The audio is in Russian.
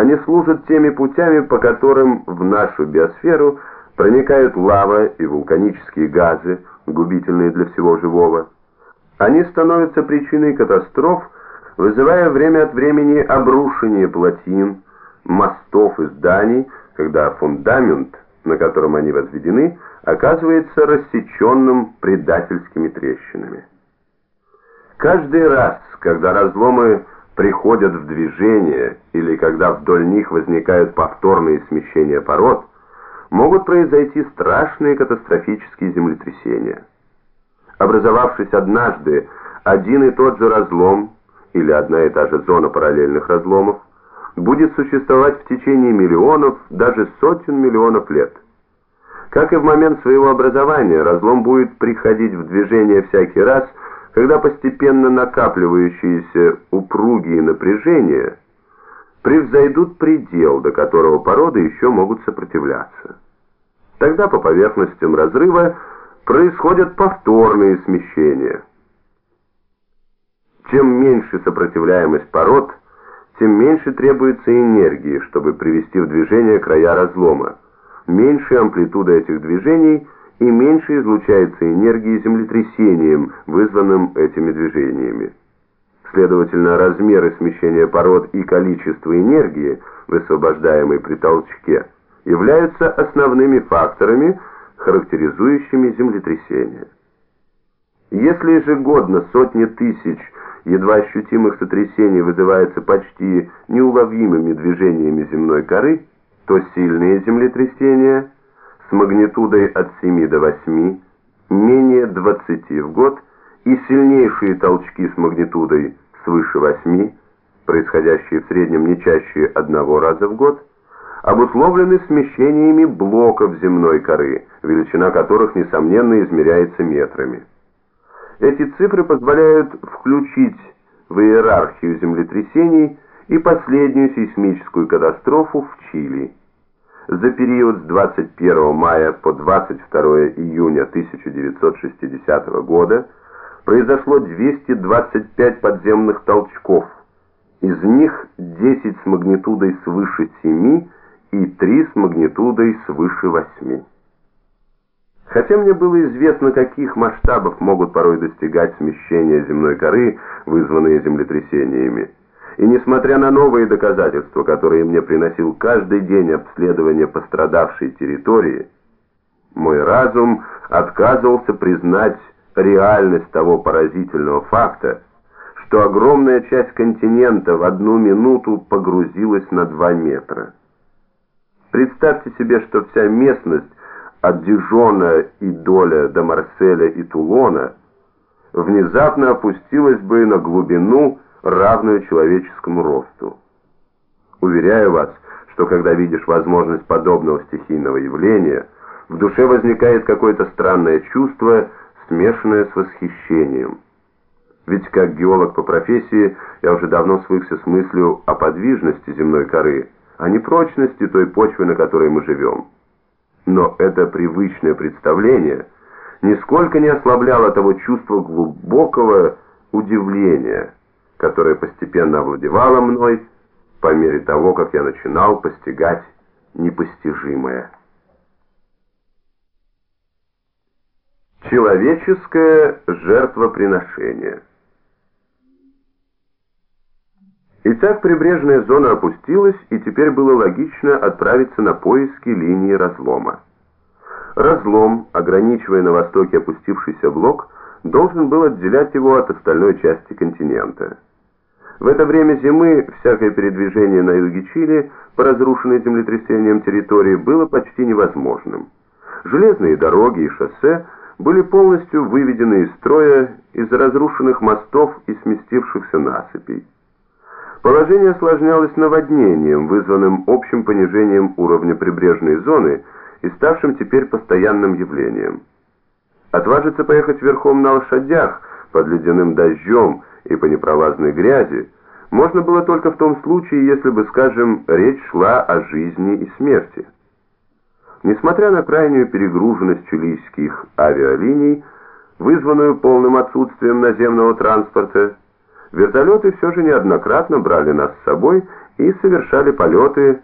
Они служат теми путями, по которым в нашу биосферу проникают лава и вулканические газы, губительные для всего живого. Они становятся причиной катастроф, вызывая время от времени обрушение плотин, мостов и зданий, когда фундамент, на котором они возведены, оказывается рассеченным предательскими трещинами. Каждый раз, когда разломы приходят в движение или когда вдоль них возникают повторные смещения пород, могут произойти страшные катастрофические землетрясения. Образовавшись однажды один и тот же разлом или одна и та же зона параллельных разломов, будет существовать в течение миллионов, даже сотен миллионов лет. Как и в момент своего образования, разлом будет приходить в движение всякий раз, когда постепенно накапливающиеся упругие напряжения превзойдут предел, до которого породы еще могут сопротивляться. Тогда по поверхностям разрыва происходят повторные смещения. Чем меньше сопротивляемость пород, тем меньше требуется энергии, чтобы привести в движение края разлома. Меньше амплитуда этих движений – и меньше излучается энергии землетрясением, вызванным этими движениями. Следовательно, размеры смещения пород и количество энергии, высвобождаемой при толчке, являются основными факторами, характеризующими землетрясения. Если ежегодно сотни тысяч едва ощутимых сотрясений вызываются почти неуловимыми движениями земной коры, то сильные землетрясения – с магнитудой от 7 до 8, менее 20 в год и сильнейшие толчки с магнитудой свыше 8, происходящие в среднем не чаще одного раза в год, обусловлены смещениями блоков земной коры, величина которых, несомненно, измеряется метрами. Эти цифры позволяют включить в иерархию землетрясений и последнюю сейсмическую катастрофу в Чили – за период с 21 мая по 22 июня 1960 года произошло 225 подземных толчков. Из них 10 с магнитудой свыше 7 и 3 с магнитудой свыше 8. Хотя мне было известно, каких масштабов могут порой достигать смещения земной коры, вызванные землетрясениями, и несмотря на новые доказательства, которые мне приносил каждый день обследования пострадавшей территории, мой разум отказывался признать реальность того поразительного факта, что огромная часть континента в одну минуту погрузилась на два метра. Представьте себе, что вся местность от Дижона и Доля до Марселя и Тулона внезапно опустилась бы на глубину равную человеческому росту. Уверяю вас, что когда видишь возможность подобного стихийного явления, в душе возникает какое-то странное чувство, смешанное с восхищением. Ведь как геолог по профессии я уже давно свыкся с мыслью о подвижности земной коры, а не прочности той почвы, на которой мы живем. Но это привычное представление нисколько не ослабляло того чувства глубокого удивления, которая постепенно овладевала мной по мере того, как я начинал постигать непостижимое. Человеческое жертвоприношение Итак, прибрежная зона опустилась, и теперь было логично отправиться на поиски линии разлома. Разлом, ограничивая на востоке опустившийся блок, должен был отделять его от остальной части континента. В это время зимы всякое передвижение на юге Чили по разрушенной землетрясением территории было почти невозможным. Железные дороги и шоссе были полностью выведены из строя из-за разрушенных мостов и сместившихся насыпей. Положение осложнялось наводнением, вызванным общим понижением уровня прибрежной зоны и ставшим теперь постоянным явлением. Отважиться поехать верхом на лошадях под ледяным дождем и по непролазной грязи можно было только в том случае, если бы, скажем, речь шла о жизни и смерти. Несмотря на крайнюю перегруженность чилийских авиалиний, вызванную полным отсутствием наземного транспорта, вертолеты все же неоднократно брали нас с собой и совершали полеты